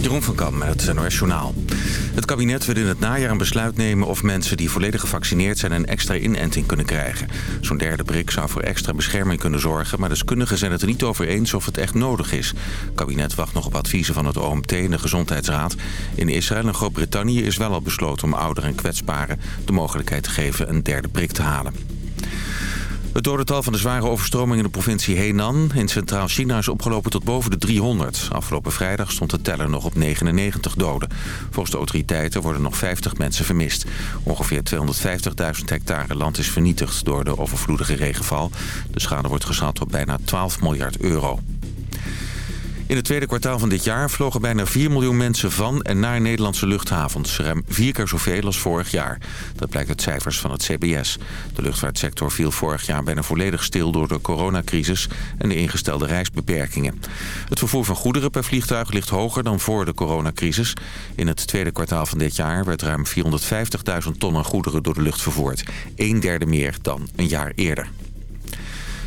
Jeroen van Kam met het NOS. Het kabinet wil in het najaar een besluit nemen of mensen die volledig gevaccineerd zijn een extra inenting kunnen krijgen. Zo'n derde prik zou voor extra bescherming kunnen zorgen, maar deskundigen zijn het er niet over eens of het echt nodig is. Het kabinet wacht nog op adviezen van het OMT en de Gezondheidsraad. In Israël en Groot-Brittannië is wel al besloten om ouderen en kwetsbaren de mogelijkheid te geven een derde prik te halen. Het dodental van de zware overstroming in de provincie Henan in Centraal-China is opgelopen tot boven de 300. Afgelopen vrijdag stond de teller nog op 99 doden. Volgens de autoriteiten worden nog 50 mensen vermist. Ongeveer 250.000 hectare land is vernietigd door de overvloedige regenval. De schade wordt geschat op bijna 12 miljard euro. In het tweede kwartaal van dit jaar vlogen bijna 4 miljoen mensen van en naar Nederlandse luchthavens. Ruim vier keer zoveel als vorig jaar. Dat blijkt uit cijfers van het CBS. De luchtvaartsector viel vorig jaar bijna volledig stil door de coronacrisis en de ingestelde reisbeperkingen. Het vervoer van goederen per vliegtuig ligt hoger dan voor de coronacrisis. In het tweede kwartaal van dit jaar werd ruim 450.000 ton aan goederen door de lucht vervoerd. Een derde meer dan een jaar eerder.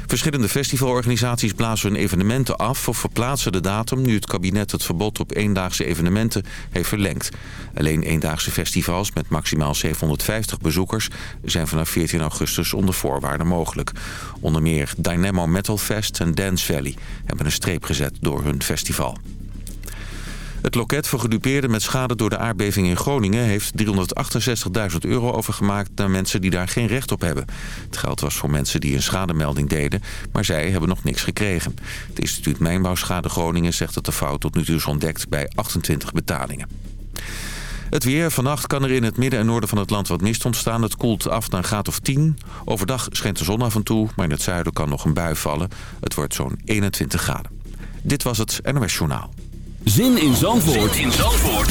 Verschillende festivalorganisaties blazen hun evenementen af of verplaatsen de datum... nu het kabinet het verbod op eendaagse evenementen heeft verlengd. Alleen eendaagse festivals met maximaal 750 bezoekers... zijn vanaf 14 augustus onder voorwaarden mogelijk. Onder meer Dynamo Metal Fest en Dance Valley hebben een streep gezet door hun festival. Het loket voor gedupeerden met schade door de aardbeving in Groningen... heeft 368.000 euro overgemaakt naar mensen die daar geen recht op hebben. Het geld was voor mensen die een schademelding deden... maar zij hebben nog niks gekregen. Het instituut Mijnbouwschade Groningen zegt dat de fout tot nu toe is ontdekt... bij 28 betalingen. Het weer. Vannacht kan er in het midden en noorden van het land wat mist ontstaan. Het koelt af naar een graad of 10. Overdag schijnt de zon af en toe, maar in het zuiden kan nog een bui vallen. Het wordt zo'n 21 graden. Dit was het NOS Journaal. Zin in Zandvoort, zin in Zandvoort.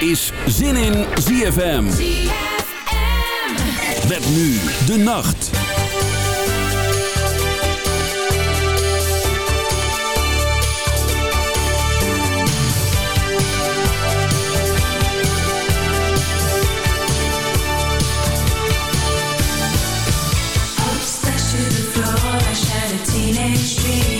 is Zin in ZFM. ZFM. Met nu de nacht. see. Ooh, a walking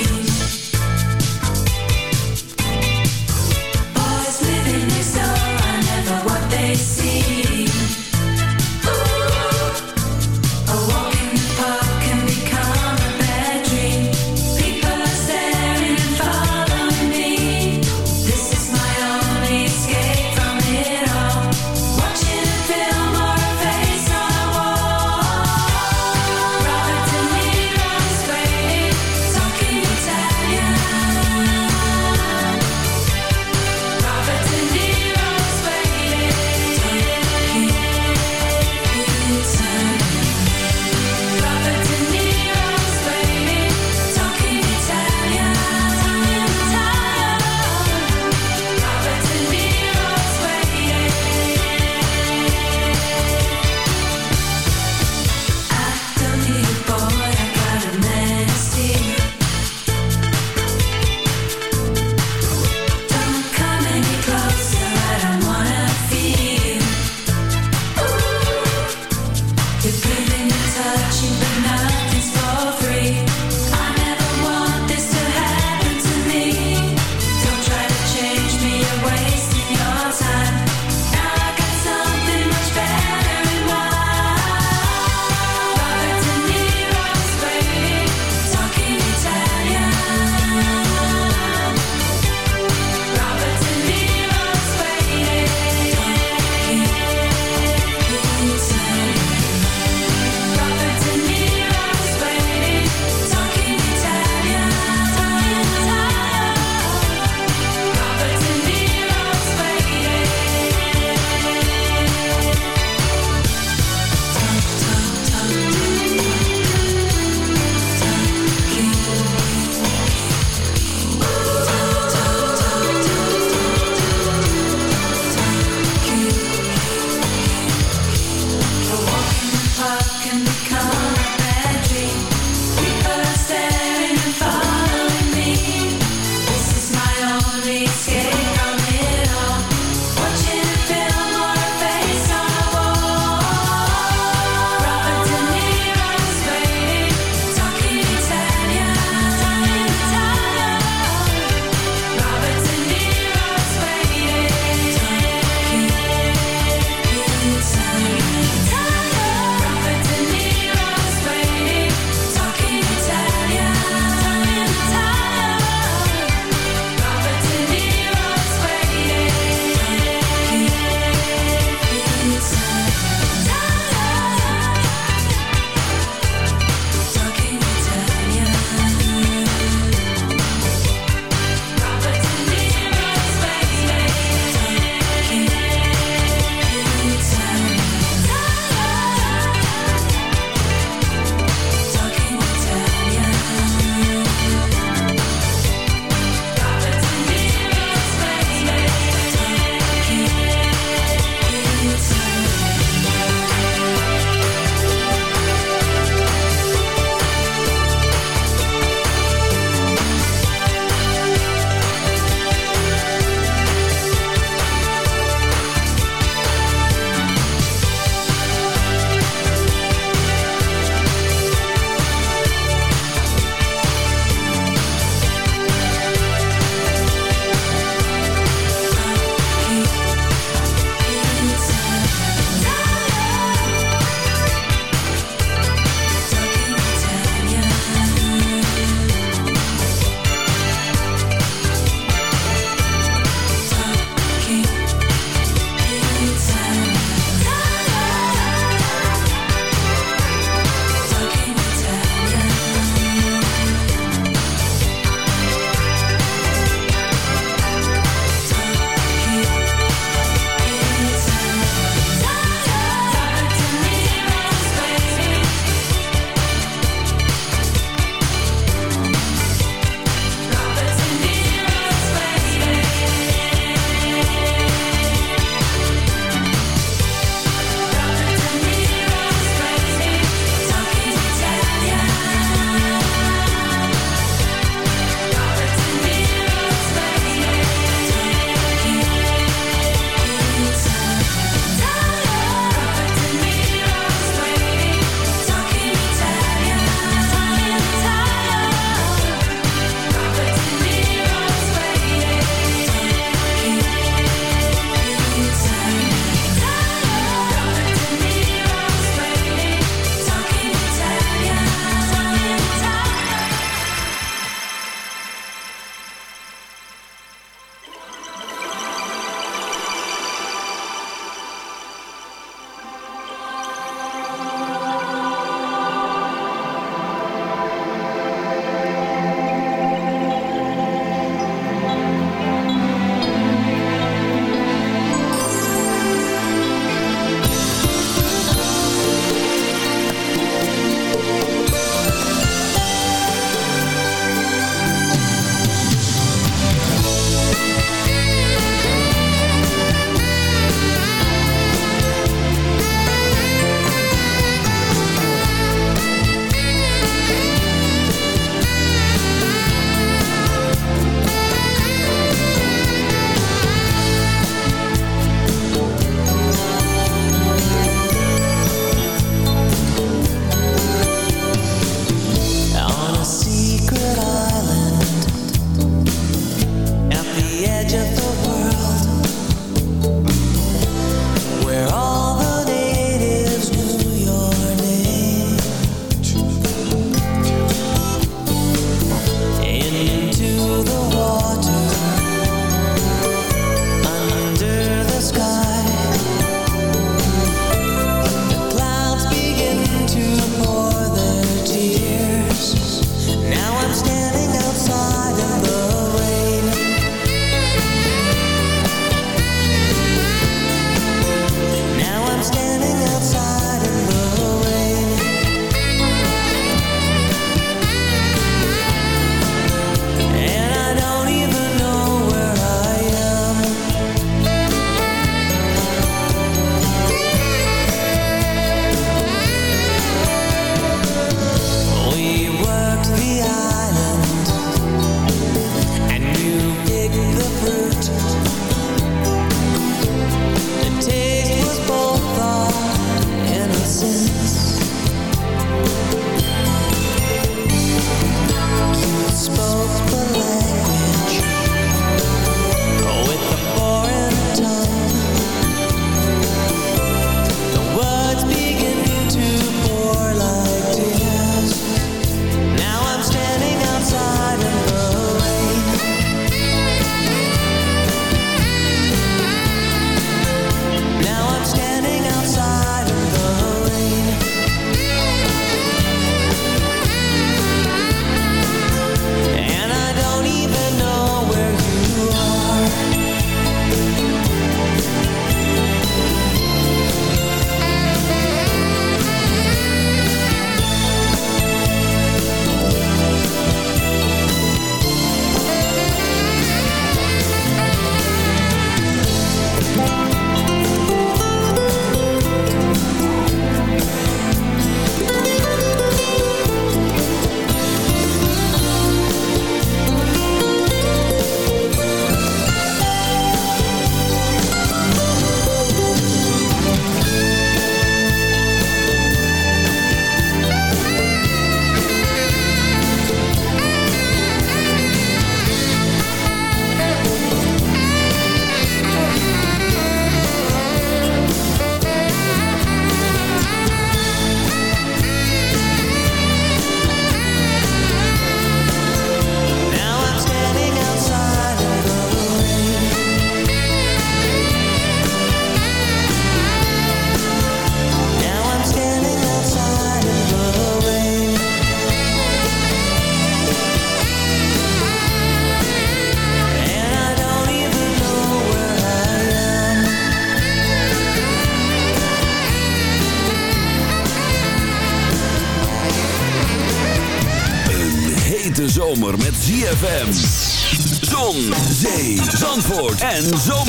en zo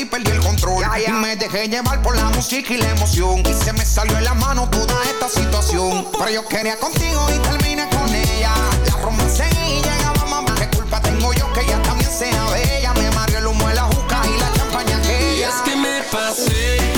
Y me dejé llevar por la música y la emoción. Y se me salió en la mano toda esta situación. Pero yo quería contigo y terminé con ella. La romance y llegaba mamá. ¿Qué culpa tengo yo que ella también sea bella? Me mareó el humo de la juca y la champaña que Y es que me pasé,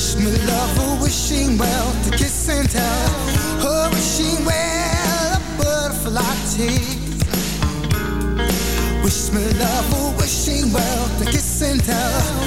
Wish me love, a wishing well, to kiss and tell. A wishing well, a butterfly tease. Wish me love, a wishing well, to kiss and tell.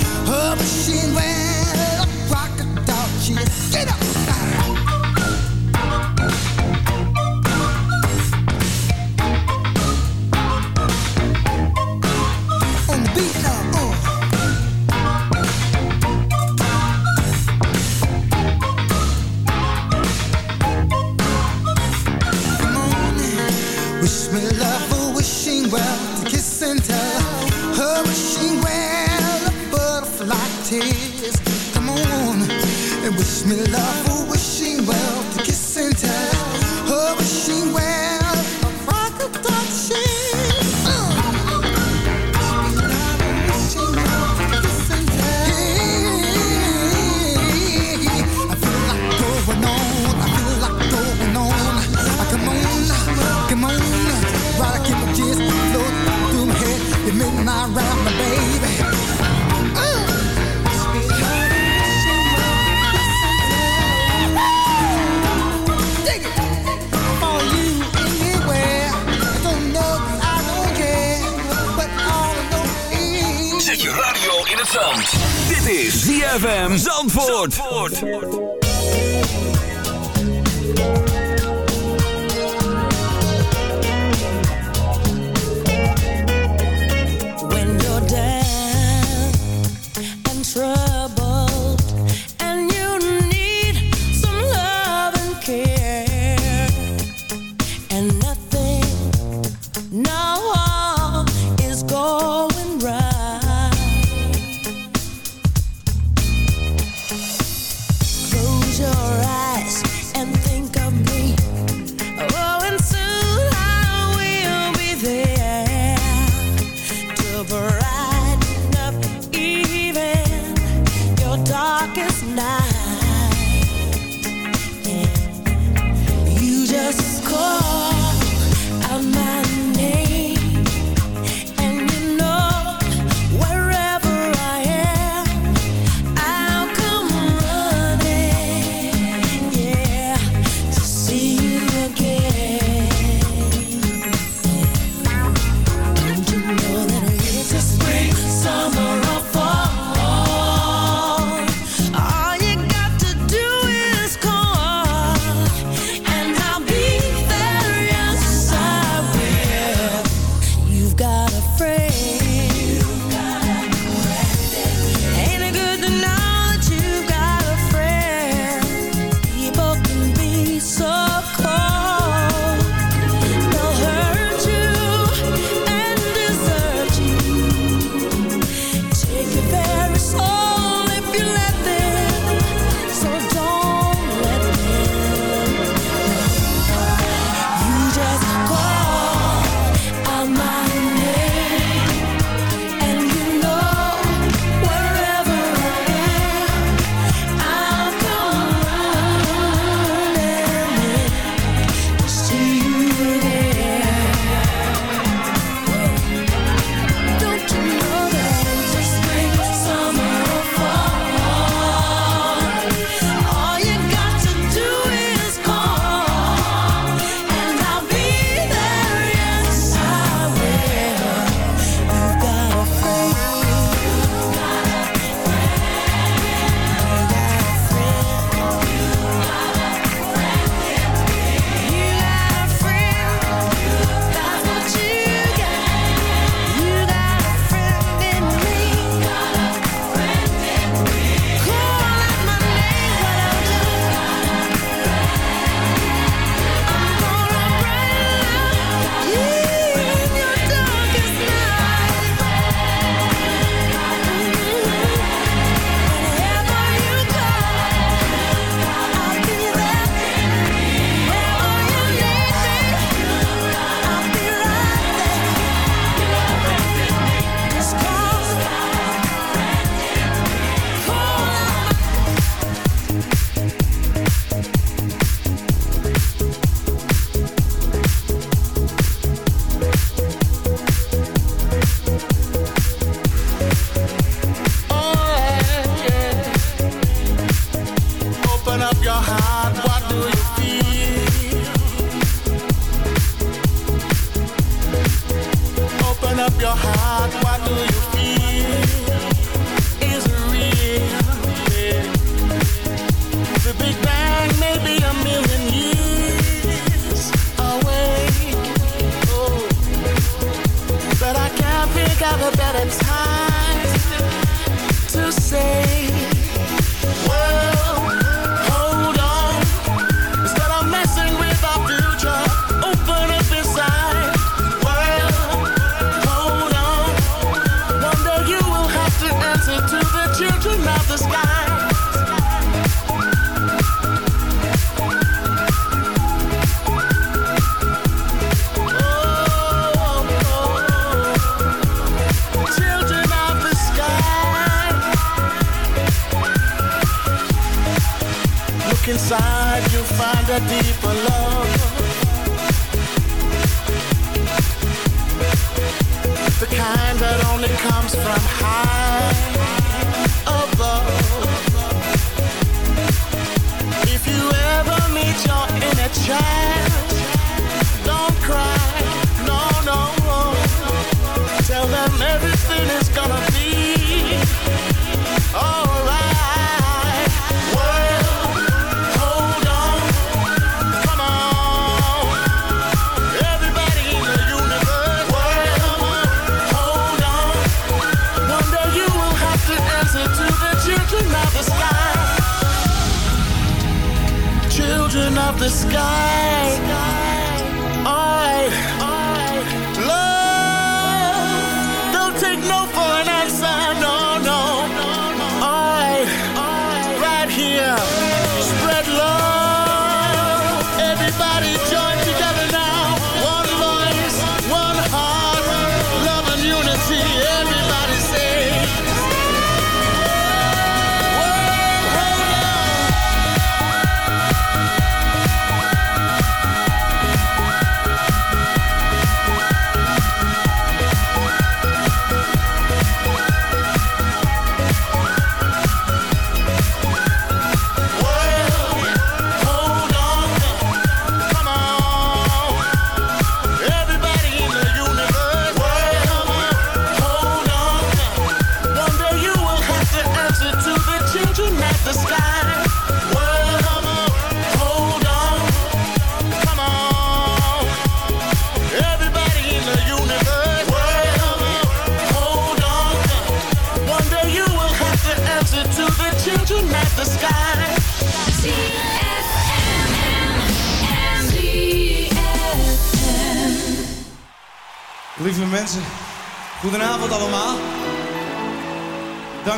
No.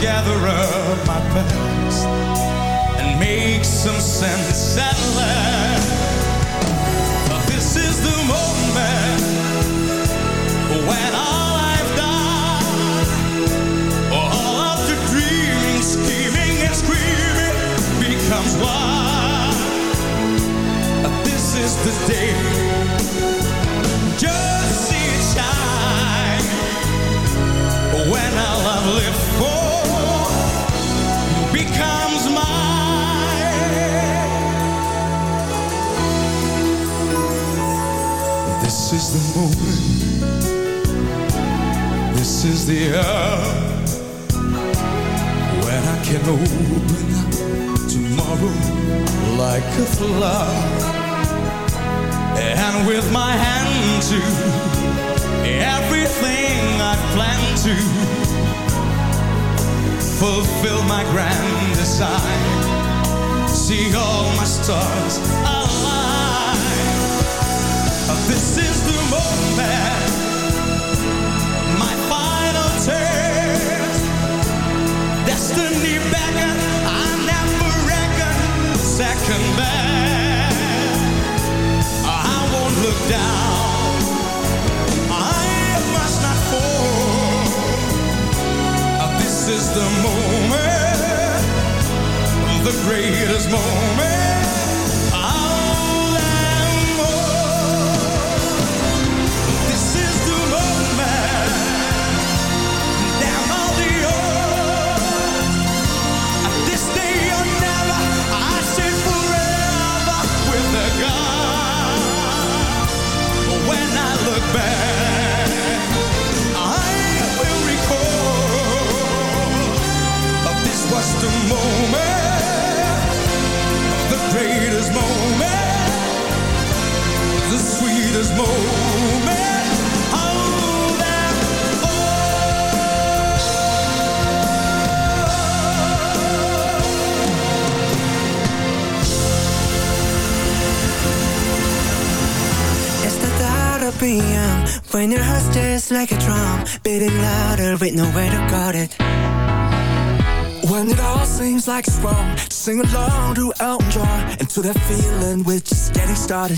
gather up my past and make some sense at last. stars. sweetest moment, the sweetest moment. Oh, that, oh. It's the thought of being when your heart just like a drum, beating louder with nowhere to guard it. When it all seems like it's wrong Just sing along to Elton John And to that feeling we're just getting started.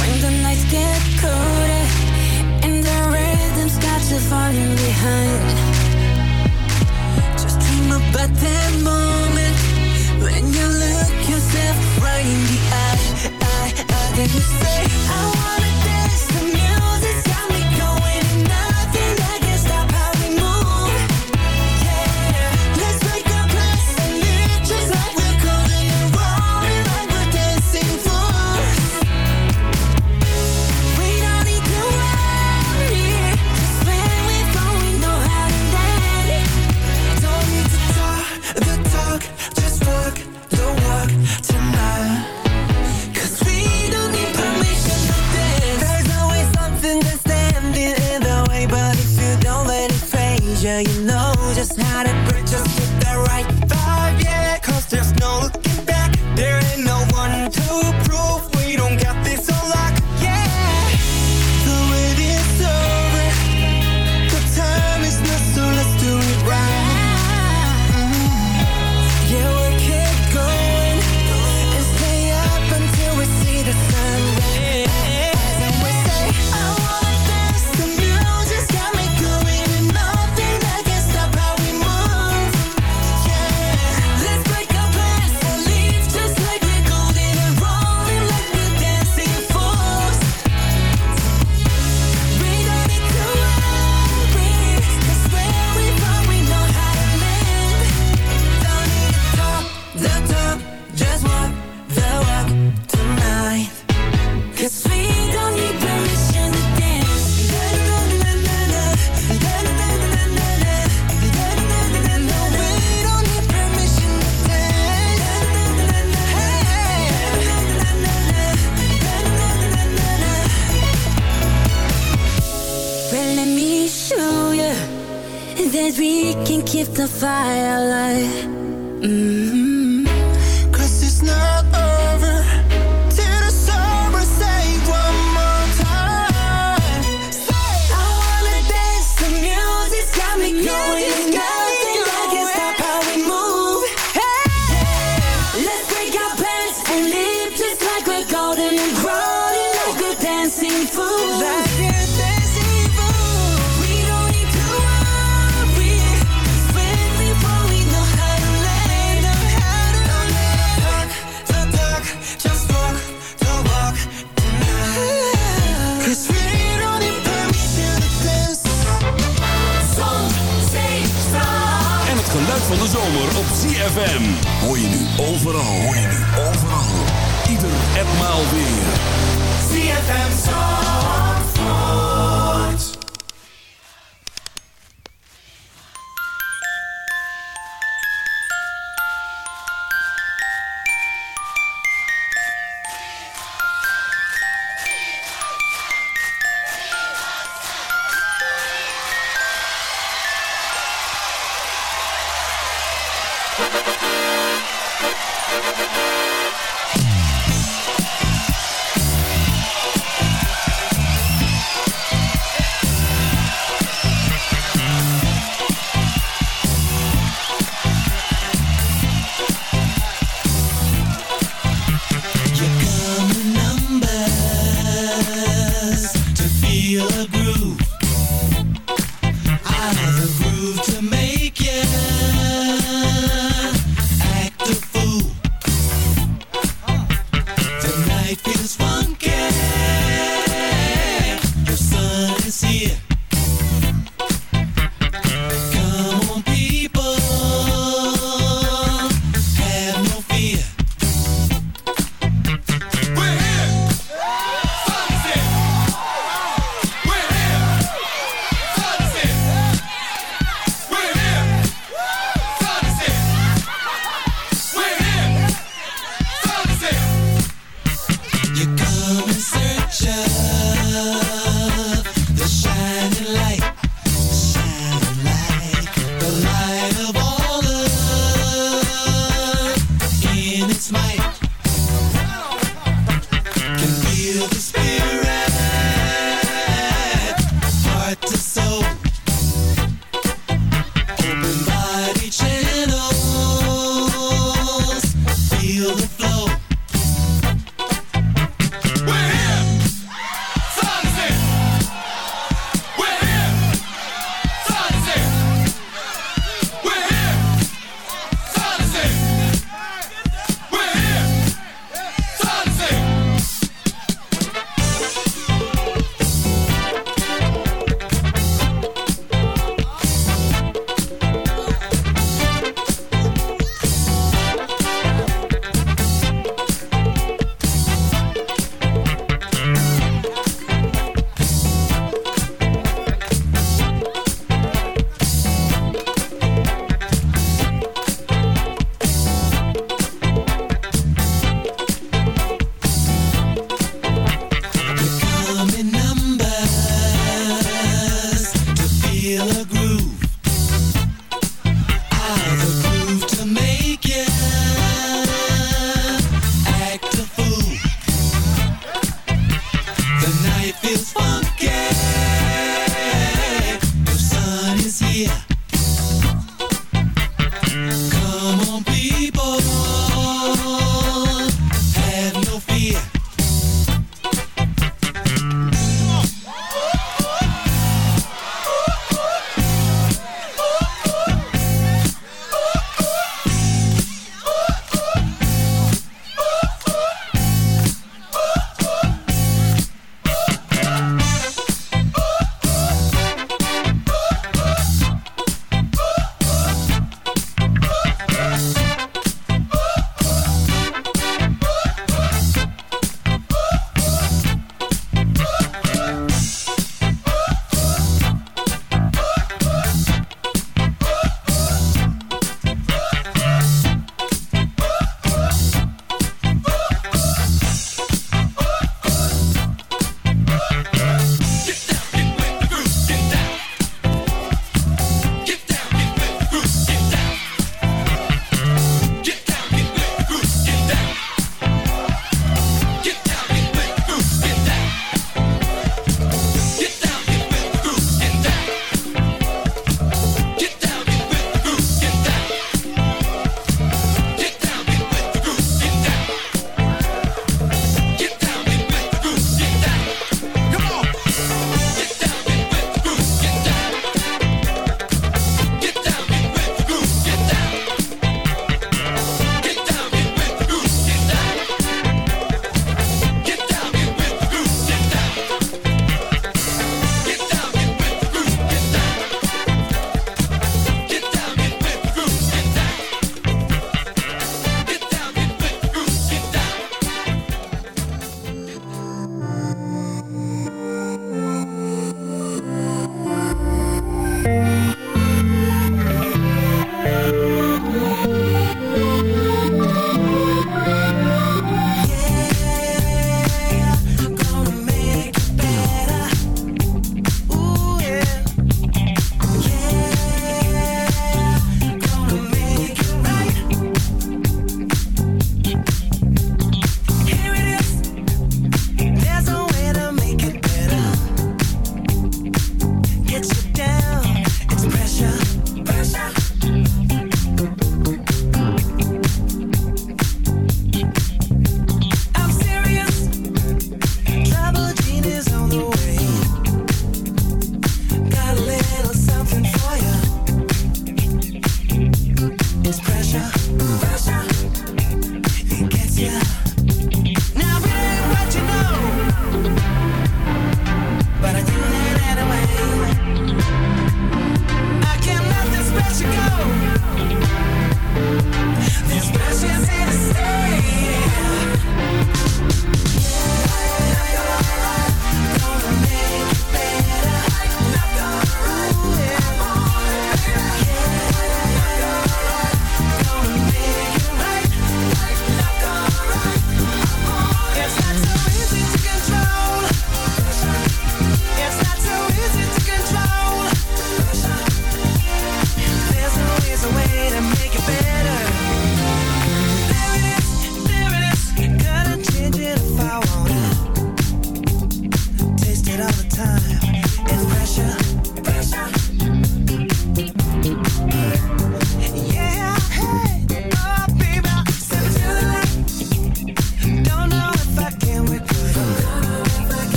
When the nights get colder And the rhythm's got you falling behind. Just dream about that moment When you look yourself right in the eye, eye, eye Then you say, I wanna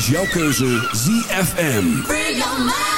is jouw keuze ZFM.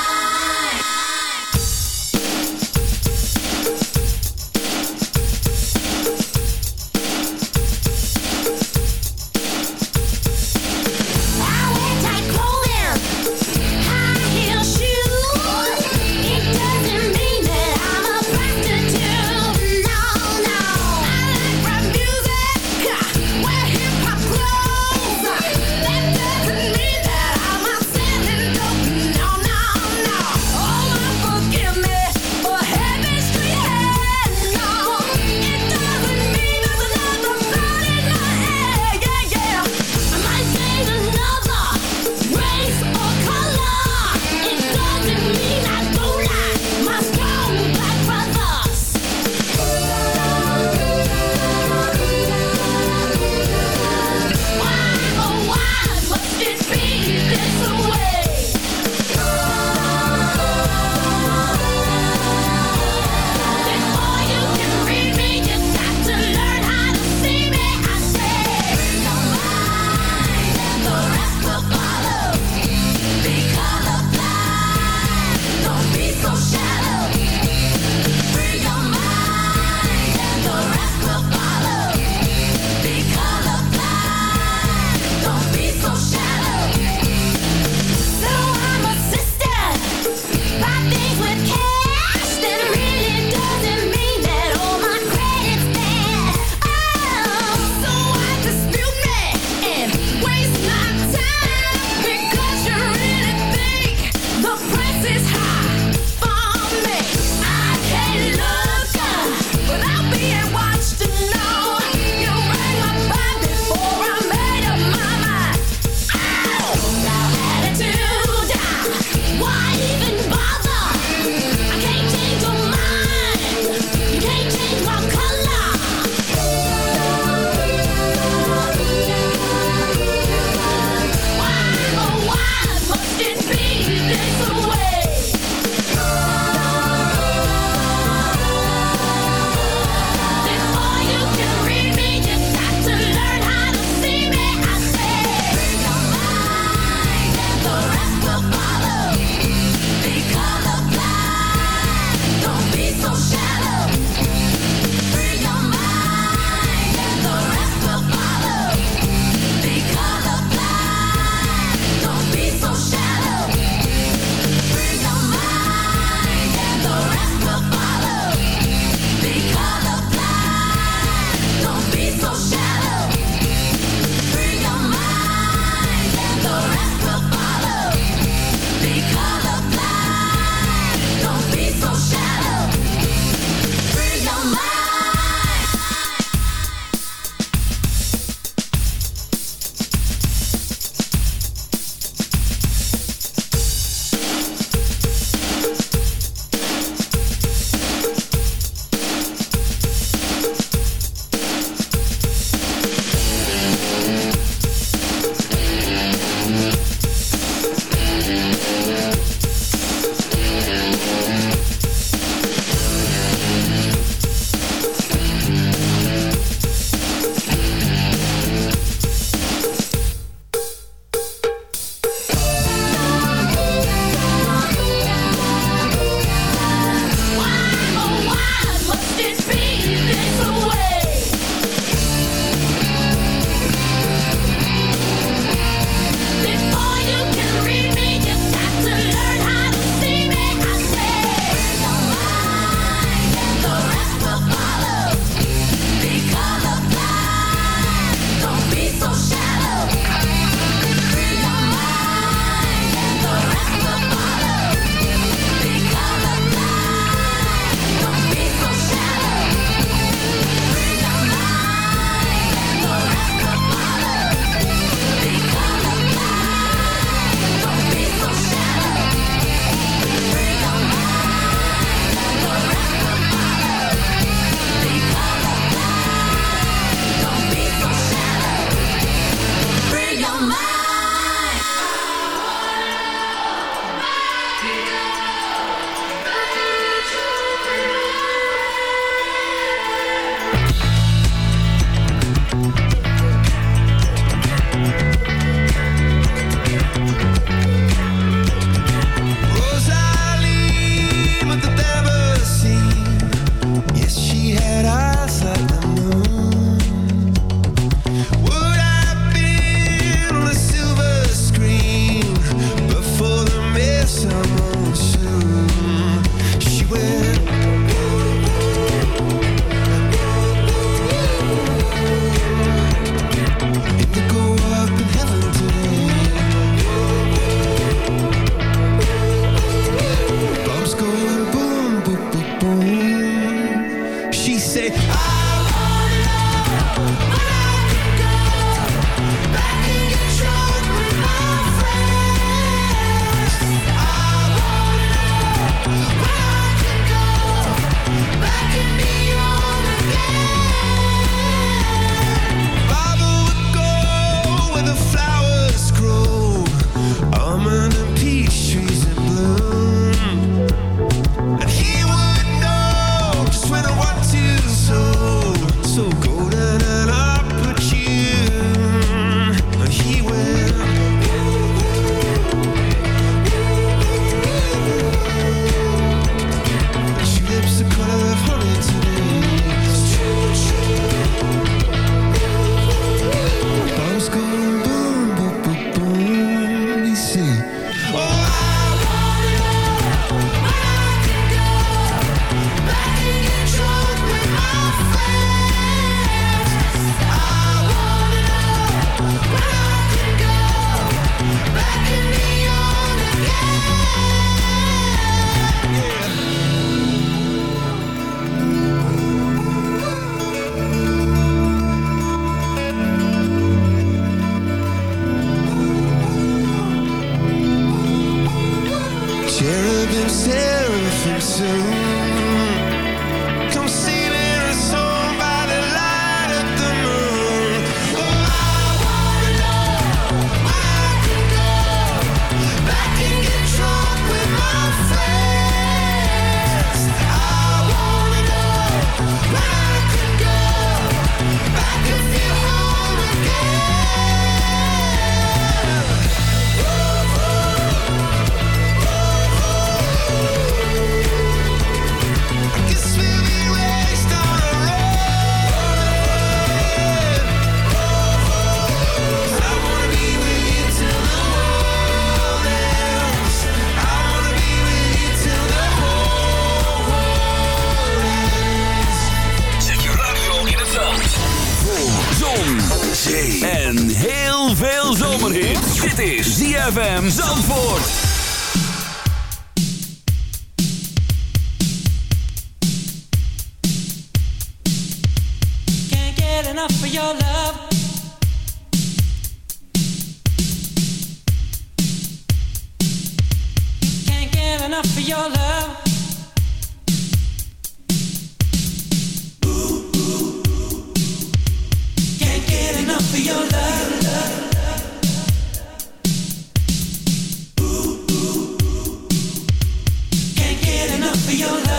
Be your life.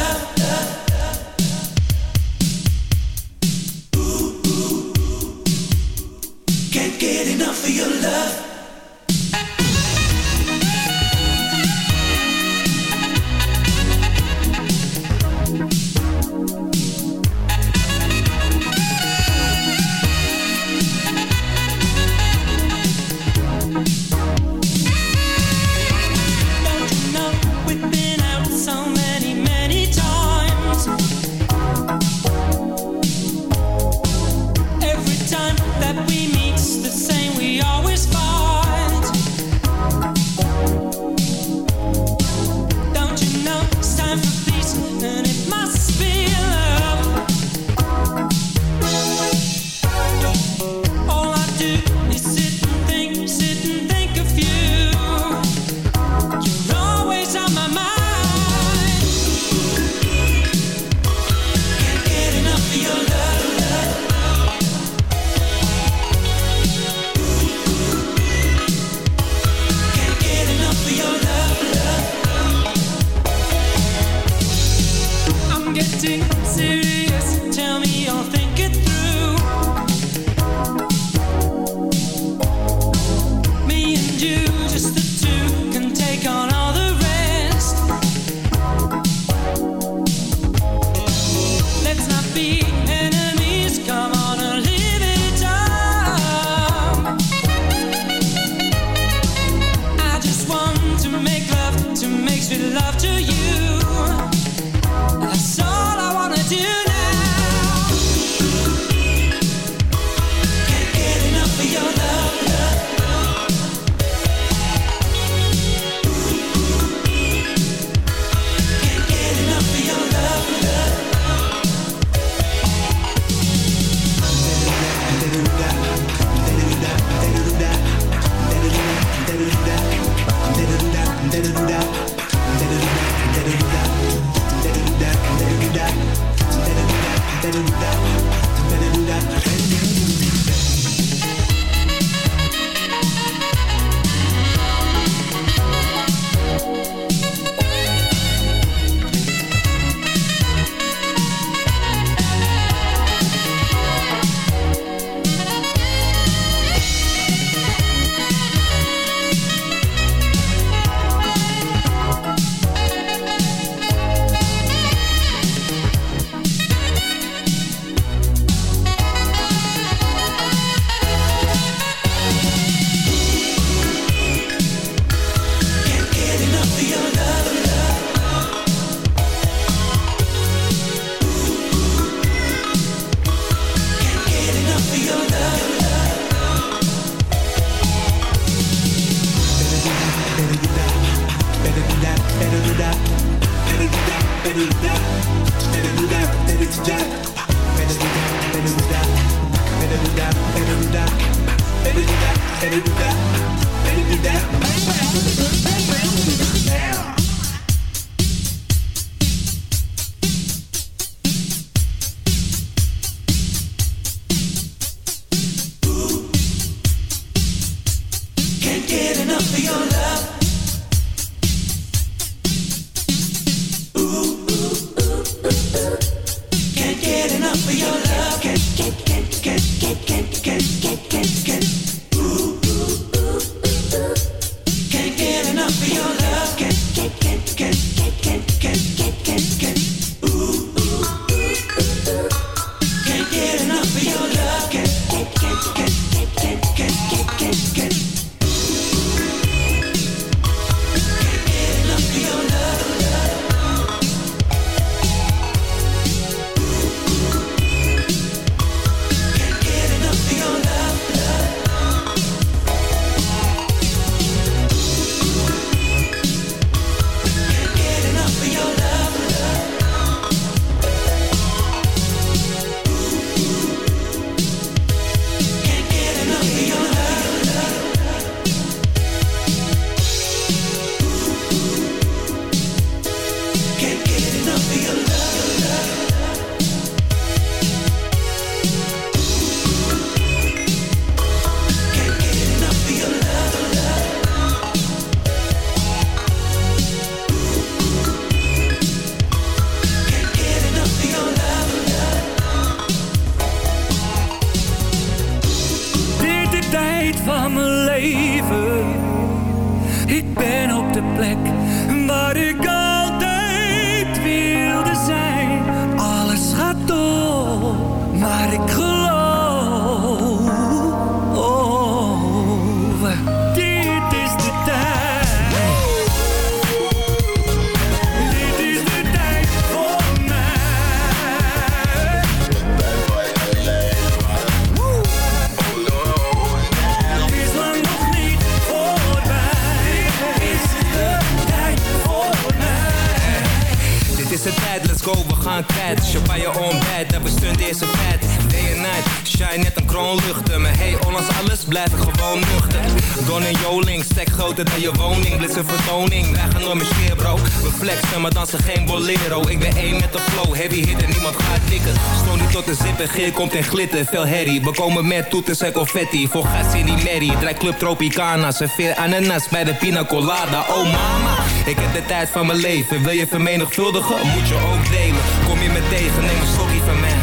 maand by your own bed, never stunned is een feit. Shine net een kroon luchten Maar hey, ondanks alles blijf ik gewoon nuchter. Don en Joling, stek groter dan je woning. Blitz een vertoning, wij gaan door mijn sfeer bro. We flexen, maar dansen geen bolero. Ik ben één met de flow, heavy hit en niemand gaat tikken Stoon niet tot de zippen, geer komt in glitter. Veel herrie, we komen met toeters en confetti. Voor gas in die merrie, draai club Tropicana. Serveer ananas bij de pina colada. Oh mama, ik heb de tijd van mijn leven. Wil je vermenigvuldigen, moet je ook delen. Kom je me tegen, neem een stokje van mij